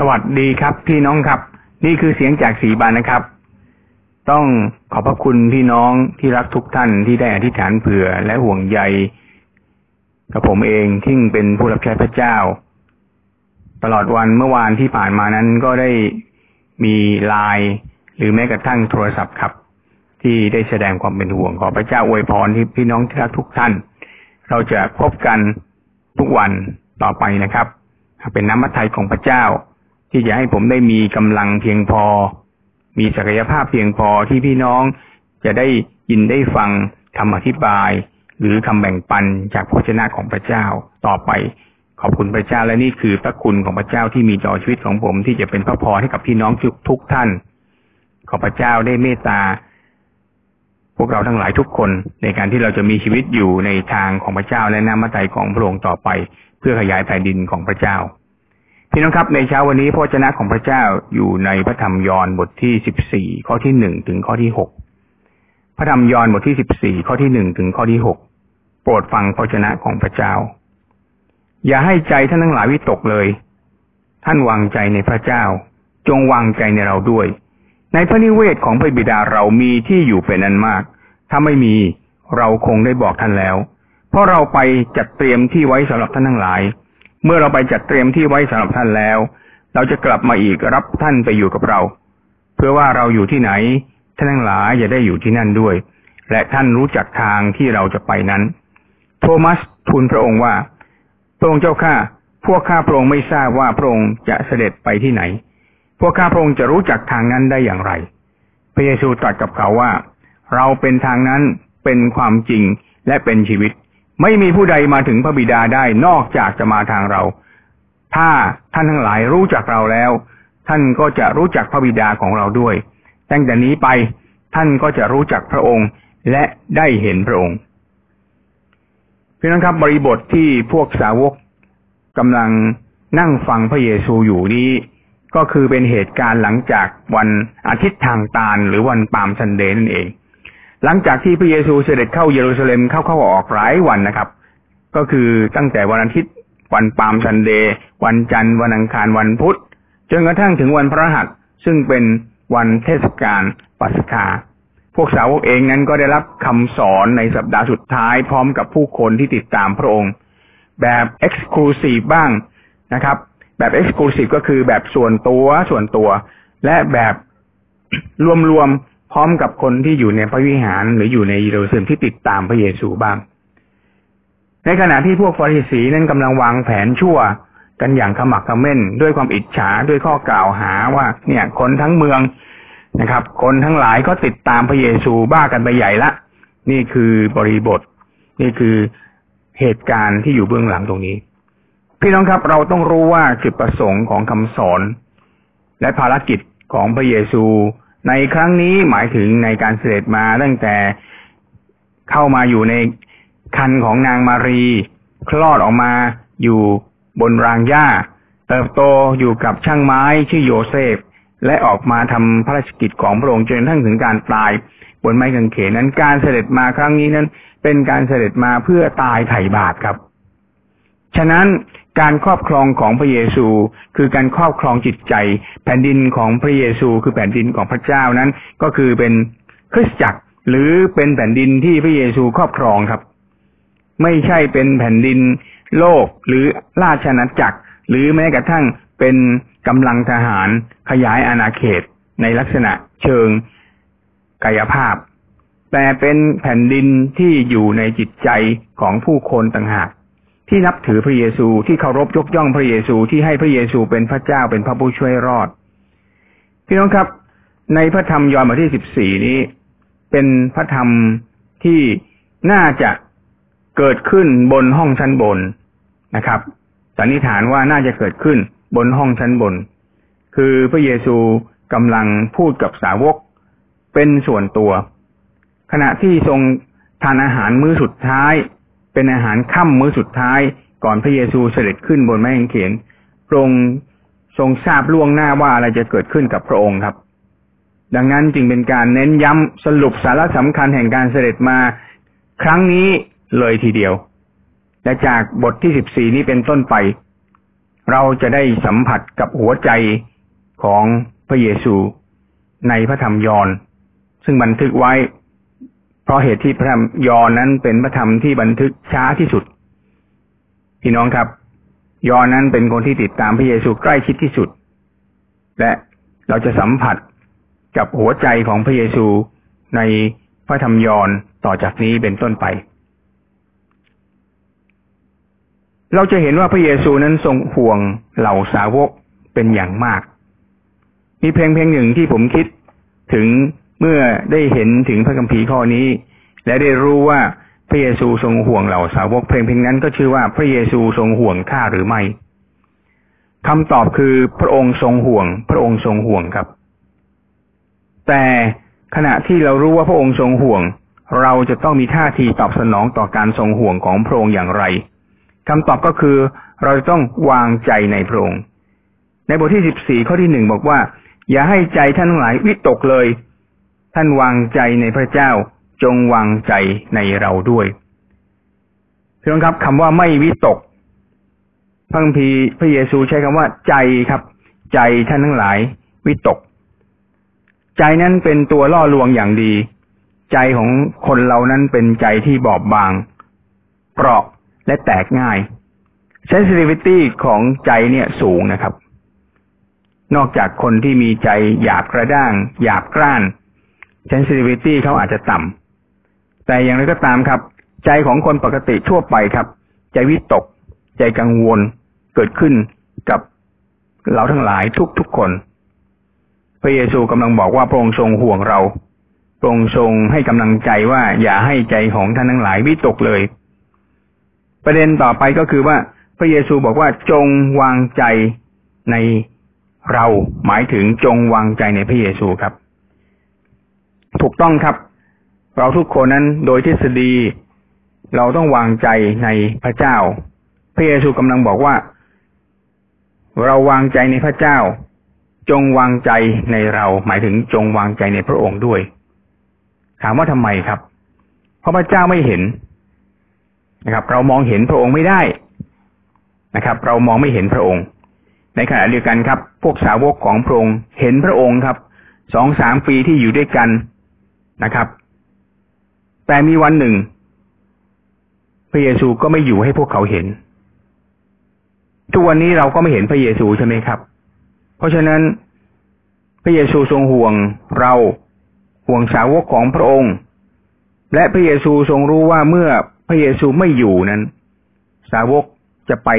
สวัสดีครับ พี่น้องครับ นี่คือเสียงจากสีบานนะครับ ต้องขอบพระคุณพี่น้องที่รักทุกท่านที่ได้อธิษฐานเผื่อและห่วงใยกับผมเองที่เป็นผู้รับใช้พระเจ้า ตลอดวันเมื่อวานที่ผ่านมานั้นก็ได้มีไลน์หรือแม้กระทั่งโทรศัพท์ครับ ที่ได้แสดงความเป็นห่วงขอพระเจ้าอวยพรที่พี่น้องที่รักทุกท่าน เราจะพบกันทุกวันต่อไปนะครับเป็นน้ำมัทไทยของพระเจ้า ที่จะให้ผมได้มีกำลังเพียงพอ มีศักยภาพเพียงพอที่พี่น้องจะได้ยินได้ฟังคำอธิบาย หรือคำแบ่งปันจากพระเจ้าของพระเจ้าต่อไป ขอบคุณพระเจ้าและนี่คือพระคุณของพระเจ้าที่มีต่อชีวิตของผม ที่จะเป็นพระพรให้กับพี่น้องทุกทุกท่าน ขอพระเจ้าได้เมตตาพวกเราทั้งหลายทุกคนในการที่เราจะมีชีวิตอยู่ในทางของพระเจ้าและน้ำมัทไทยของพระองค์ต่อไป เพื่อขยายแผ่นดินของพระเจ้า พี่น้องครับในเช้าวันนี้พระเจ้าของพระเจ้าอยู่ในพระธรรมยอห์นบทที่สิบสี่ข้อที่หนึ่งถึงข้อที่หกพระธรรมยอห์นบทที่สิบสี่ข้อที่หนึ่งถึงข้อที่หกโปรดฟังพระเจ้าของพระเจ้า อย่าให้ใจท่านทั้งหลายวิตกเลย ท่านวางใจในพระเจ้า จงวางใจในเราด้วย ในพระนิเวศของพระบิดาเรามีที่อยู่เป็นอันมาก ถ้าไม่มีเราคงได้บอกท่านแล้ว เพราะเราไปจัดเตรียมที่ไว้สำหรับท่านทั้งหลาย เมื่อเราไปจัดเตรียมที่ไว้สำหรับท่านแล้ว เราจะกลับมาอีกรับท่านไปอยู่กับเรา เพื่อว่าเราอยู่ที่ไหน ท่านทั้งหลายจะได้อยู่ที่นั่นด้วย และท่านรู้จักทางที่เราจะไปนั้น โทมัสทูลพระองค์ว่า พระองค์เจ้าข้าพวกข้าพระองค์ไม่ทราบว่าพระองค์จะเสด็จไปที่ไหน พวกข้าพระองค์จะรู้จักทางนั้นได้อย่างไร พระเยซูตรัสกับเขาว่า เราเป็นทางนั้นเป็นความจริงและเป็นชีวิต ไม่มีผู้ใดมาถึงพระบิดาได้นอกจากจะมาทางเรา ถ้าท่านทั้งหลายรู้จักเราแล้ว ท่านก็จะรู้จักพระบิดาของเราด้วย ตั้งแต่นี้ไปท่านก็จะรู้จักพระองค์และได้เห็นพระองค์พี่น้องครับบริบทที่พวกสาวกกำลังนั่งฟังพระเยซูอยู่นี้ ก็คือเป็นเหตุการณ์หลังจากวันอาทิตย์ทางตาลหรือวัน Palm Sunday นั่นเอง หลังจากที่พระเยซูเสด็จเข้าเยรูซาเล็มเข้าเข้าออกหลายวันนะครับ ก็คือตั้งแต่วันอาทิตย์ วัน Palm Sunday วันจันทร์วันอังคารวันพุธจนกระทั่งถึงวันพฤหัสซึ่งเป็นวันเทศกาลปัสกา พวกสาวกเองนั้นก็ได้รับคำสอนในสัปดาห์สุดท้ายพร้อมกับผู้คนที่ติดตามพระองค์ แบบเอ็กซ์คลูซีฟบ้างนะครับ แบบเอ็กซ์คลูซีฟก็คือแบบส่วนตัวส่วนตัว และแบบรวมๆ พร้อมกับคนที่อยู่ในพระวิหารหรืออยู่ในเยรูซาเล็มที่ติดตามพระเยซูบ้าง ในขณะที่พวกฟาริสีนั้นกำลังวางแผนชั่วกันอย่างขมักขม้นด้วยความอิจฉาด้วยข้อกล่าวหาว่า เนี่ย คนทั้งเมืองนะครับ คนทั้งหลายก็ติดตามพระเยซูบ้ากันไปใหญ่ละนี่คือบริบท นี่คือเหตุการณ์ที่อยู่เบื้องหลังตรงนี้ พี่น้องครับ เราต้องรู้ว่าจุดประสงค์ของคำสอน และภารกิจของพระเยซู ในครั้งนี้หมายถึงในการเสด็จมาตั้งแต่เข้ามาอยู่ในคันของนางมารี คลอดออกมาอยู่บนรางหญ้า เติบโตอยู่กับช่างไม้ชื่อโยเซฟ และออกมาทำพระราชกิจของพระองค์จนทั้งถึงการตาย บนไม้กางเขนนั้นการเสด็จมาครั้งนี้นั้น เป็นการเสด็จมาเพื่อตายไถ่บาปครับ ฉะนั้นการครอบครองของพระเยซู คือการครอบครองจิตใจ แผ่นดินของพระเยซู คือแผ่นดินของพระเจ้านั้น ก็คือเป็นคริสตจักรหรือเป็นแผ่นดินที่พระเยซูครอบครองครับ ไม่ใช่เป็นแผ่นดินโลกหรือราชอาณาจักร หรือแม้กระทั่งเป็นกำลังทหารขยายอาณาเขตในลักษณะเชิงกายภาพ แต่เป็นแผ่นดินที่อยู่ในจิตใจของผู้คนต่างหาก ที่นับถือพระเยซูที่เคารพยกย่องพระเยซูที่ให้พระเยซูเป็นพระเจ้าเป็นพระผู้ช่วยรอด พี่น้องครับ ในพระธรรมยอห์นบทที่สิบสี่นี้ เป็นพระธรรมที่น่าจะเกิดขึ้นบนห้องชั้นบนนะครับสันนิษฐานว่าน่าจะเกิดขึ้นบนห้องชั้นบน คือพระเยซูกำลังพูดกับสาวกเป็นส่วนตัว ขณะที่ทรงทานอาหารมื้อสุดท้าย เป็นอาหารค่ำมื้อสุดท้ายก่อนพระเยซูเสด็จขึ้นบนไม้กางเขนพระองค์ทรงทราบล่วงหน้าว่าอะไรจะเกิดขึ้นกับพระองค์ครับ ดังนั้นจึงเป็นการเน้นย้ำสรุปสาระสำคัญแห่งการเสด็จมา ครั้งนี้เลยทีเดียว และจากบทที่สิบสี่นี้เป็นต้นไป เราจะได้สัมผัสกับหัวใจของพระเยซูในพระธรรมยอห์นซึ่งบันทึกไว้ เพราะเหตุที่พระธรรมยอนนั้นเป็นพระธรรมที่บันทึกช้าที่สุด พี่น้องครับ ยอนนั้นเป็นคนที่ติดตามพระเยซูใกล้ชิดที่สุด และเราจะสัมผัสกับหัวใจของพระเยซูในพระธรรมยอนต่อจากนี้เป็นต้นไป เราจะเห็นว่าพระเยซูนั้นทรงห่วงเหล่าสาวกเป็นอย่างมาก มีเพลงเพลงหนึ่งที่ผมคิดถึง เมื่อได้เห็นถึงพระคัมภีร์ข้อนี้ และได้รู้ว่าพระเยซูทรงห่วงเหล่าสาวกเพลงเพลงนั้นก็ชื่อว่าพระเยซูทรงห่วงข้าหรือไม่คำตอบคือพระองค์ทรงห่วง พระองค์ทรงห่วงครับ แต่ขณะที่เรารู้ว่าพระองค์ทรงห่วง เราจะต้องมีท่าทีตอบสนองต่อการทรงห่วงของพระองค์อย่างไรคำตอบก็คือเราจะต้องวางใจในพระองค์ ในบทที่สิบสี่ข้อที่หนึ่งบอกว่า อย่าให้ใจท่านทั้งหลายวิตกเลย ท่านวางใจในพระเจ้าจงวางใจในเราด้วยพี่น้องครับคำว่าไม่วิตกพระคัมภีร์พระเยซูใช้คำว่าใจครับ ใจท่านทั้งหลายวิตก ใจนั้นเป็นตัวล่อลวงอย่างดี ใจของคนเรานั้นเป็นใจที่บอบบาง เปราะและแตกง่าย sensitivity ของใจเนี่ยสูงนะครับ นอกจากคนที่มีใจหยาบกระด้าง หยาบกร้าน sensitivity เขาอาจจะต่ำแต่อย่างไรก็ตามครับ ใจของคนปกติทั่วไปครับ ใจวิตก ใจกังวลเกิดขึ้นกับเราทั้งหลายทุกๆคน พระเยซูกำลังบอกว่าพระองค์ทรงห่วงเราพระองค์ทรงให้กำลังใจว่าอย่าให้ใจของท่านทั้งหลายวิตกเลย ประเด็นต่อไปก็คือว่าพระเยซูบอกว่าจงวางใจในเราหมายถึงจงวางใจในพระเยซูครับ ถูกต้องครับ เราทุกคนนั้นโดยทฤษฎี เราต้องวางใจในพระเจ้า พระเยซูกำลังบอกว่า เราวางใจในพระเจ้า จงวางใจในเรา หมายถึงจงวางใจในพระองค์ด้วย ถามว่าทำไมครับ เพราะพระเจ้าไม่เห็นนะครับ เรามองเห็นพระองค์ไม่ได้นะครับ เรามองไม่เห็นพระองค์ ในขณะเดียวกันครับ พวกสาวกของพระองค์เห็นพระองค์ครับสองสามปีที่อยู่ด้วยกัน นะครับ แต่มีวันหนึ่ง พระเยซูก็ไม่อยู่ให้พวกเขาเห็น ทุกวันนี้เราก็ไม่เห็นพระเยซูใช่ไหมครับ เพราะฉะนั้น พระเยซูทรงห่วงเราห่วงสาวกของพระองค์ และพระเยซูทรงรู้ว่าเมื่อพระเยซูไม่อยู่นั้น สาวกจะไป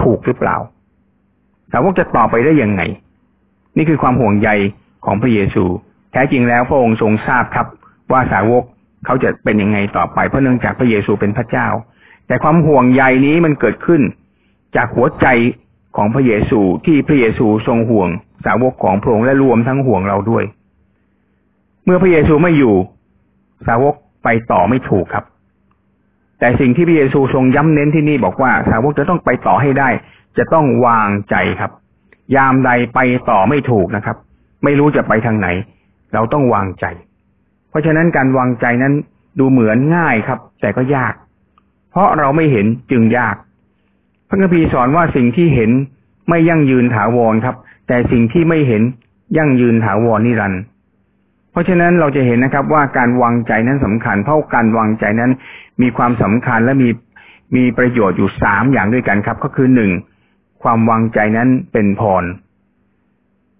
ถูกหรือเปล่า สาวกจะต่อไปได้ยังไง นี่คือความห่วงใยของพระเยซู แท้จริงแล้วพระองค์ทรงทราบครับ ว่าสาวกเขาจะเป็นยังไงต่อไปเพราะเนื่องจากพระเยซูเป็นพระเจ้า แต่ความห่วงใยนี้มันเกิดขึ้น จากหัวใจของพระเยซูที่พระเยซูทรงห่วง สาวกของพระองค์และรวมทั้งห่วงเราด้วย เมื่อพระเยซูไม่อยู่ สาวกไปต่อไม่ถูกครับ แต่สิ่งที่พระเยซูทรงย้ำเน้นที่นี่บอกว่า สาวกจะต้องไปต่อให้ได้ จะต้องวางใจครับ ยามใดไปต่อไม่ถูกนะครับ ไม่รู้จะไปทางไหน เราต้องวางใจ เพราะฉะนั้นการวางใจนั้นดูเหมือนง่ายครับ แต่ก็ยาก เพราะเราไม่เห็นจึงยาก พระคัมภีร์สอนว่าสิ่งที่เห็นไม่ยั่งยืนถาวรครับ แต่สิ่งที่ไม่เห็นยั่งยืนถาวรนิรันดร์เพราะฉะนั้นเราจะเห็นนะครับ ว่าการวางใจนั้นสำคัญ เพราะการวางใจนั้นมีความสำคัญและมีมีประโยชน์อยู่สามอย่างด้วยกันครับ ก็คือหนึ่งความวางใจนั้นเป็นพร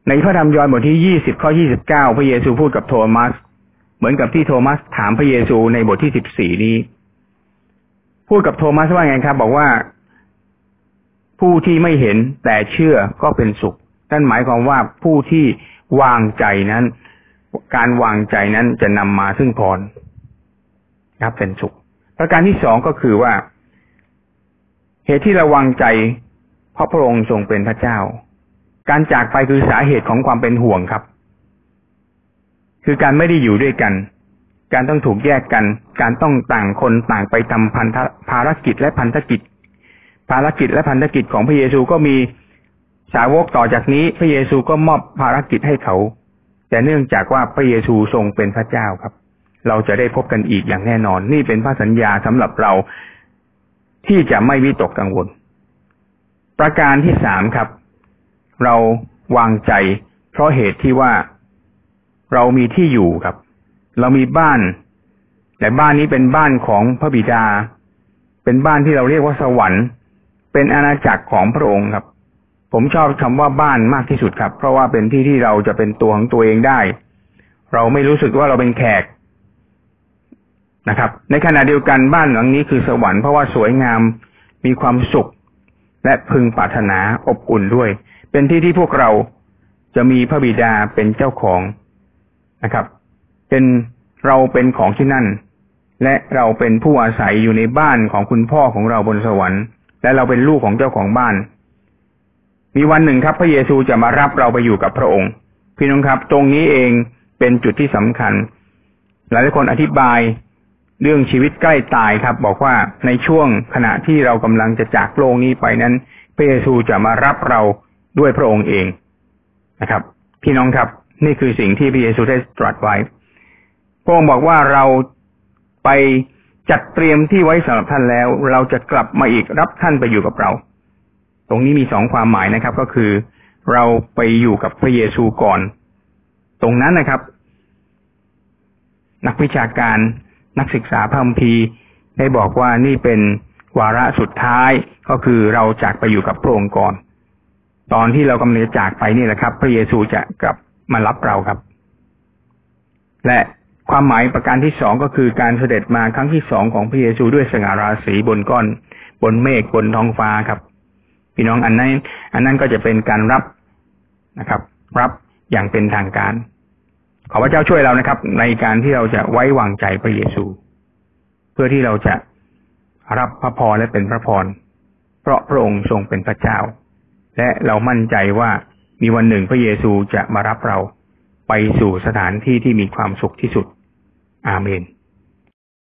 ในพระธรรมยอห์นบทที่ยี่สิบข้อยี่สิบเก้าพระเยซูพูดกับโทมัส เหมือนกับที่โทมัสถามพระเยซูในบทที่สิบสี่นี้ พูดกับโทมัสว่าไงครับ บอกว่า ผู้ที่ไม่เห็นแต่เชื่อก็เป็นสุขนั่นหมายความว่าผู้ที่วางใจนั้น การวางใจนั้นจะนำมาซึ่งพรครับเป็นสุข ประการที่สองก็คือว่า เหตุที่เระวังใจ เพราะพระองค์ทรงเป็นพระเจ้า การจากไปคือสาเหตุของความเป็นห่วงครับ คือการไม่ได้อยู่ด้วยกัน การต้องถูกแยกกัน การต้องต่างคนต่างไปทำพันธภารกิจและพันธกิจ ภารกิจและพันธกิจของพระเยซูก็มีสาวกต่อจากนี้ พระเยซูก็มอบภารกิจให้เขา แต่เนื่องจากว่าพระเยซูทรงเป็นพระเจ้าครับ เราจะได้พบกันอีกอย่างแน่นอน นี่เป็นพระสัญญาสำหรับเราที่จะไม่วิตกกังวล ประการที่สามครับ เราวางใจ เพราะเหตุที่ว่าเรามีที่อยู่ครับ เรามีบ้าน แต่บ้านนี้เป็นบ้านของพระบิดา เป็นบ้านที่เราเรียกว่าสวรรค์ เป็นอาณาจักรของพระองค์ครับ ผมชอบคำว่าบ้านมากที่สุดครับ เพราะว่าเป็นที่ที่เราจะเป็นตัวของตัวเองได้ เราไม่รู้สึกว่าเราเป็นแขกนะครับ ในขณะเดียวกันบ้านหลังนี้คือสวรรค์เพราะว่าสวยงามมีความสุข และพึงปรารถนาอบอุ่นด้วย เป็นที่ที่พวกเราจะมีพระบิดาเป็นเจ้าของนะครับ เป็นเราเป็นของที่นั่น และเราเป็นผู้อาศัยอยู่ในบ้านของคุณพ่อของเราบนสวรรค์ และเราเป็นลูกของเจ้าของบ้าน มีวันหนึ่งครับ พระเยซูจะมารับเราไปอยู่กับพระองค์ พี่น้องครับ ตรงนี้เองเป็นจุดที่สำคัญ หลายคนอธิบาย เรื่องชีวิตใกล้ตายครับ บอกว่าในช่วงขณะที่เรากำลังจะจากโลกนี้ไปนั้นพระเยซูจะมารับเราด้วยพระองค์เองนะครับ พี่น้องครับ นี่คือสิ่งที่พระเยซูได้ตรัสไว้พระองค์บอกว่าเราไปจัดเตรียมที่ไว้สำหรับท่านแล้ว เราจะกลับมาอีกรับท่านไปอยู่กับเรา ตรงนี้มีสองความหมายนะครับ ก็คือเราไปอยู่กับพระเยซูก่อน ตรงนั้นนะครับ นักวิชาการ นักศึกษาพระคัมภีร์ได้บอกว่านี่เป็นวาระสุดท้ายก็คือเราจากไปอยู่กับพระองค์ก่อน ตอนที่เรากำลังจะจากไปนี่แหละครับ พระเยซูจะกลับมารับเราครับ และความหมายประการที่สองก็คือการเสด็จมาครั้งที่สองของพระเยซูด้วยสง่าราศีบนก้อน บนเมฆบนท้องฟ้าครับ พี่น้องอันนั้น อันนั้นก็จะเป็นการรับนะครับ รับอย่างเป็นทางการ ขอพระเจ้าช่วยเรานะครับ ในการที่เราจะไว้วางใจพระเยซู เพื่อที่เราจะรับพระพรและเป็นพระพรเพราะพระองค์ทรงเป็นพระเจ้า และเรามั่นใจว่ามีวันหนึ่งพระเยซูจะมารับเราไปสู่สถานที่ที่มีความสุขที่สุด อาเมน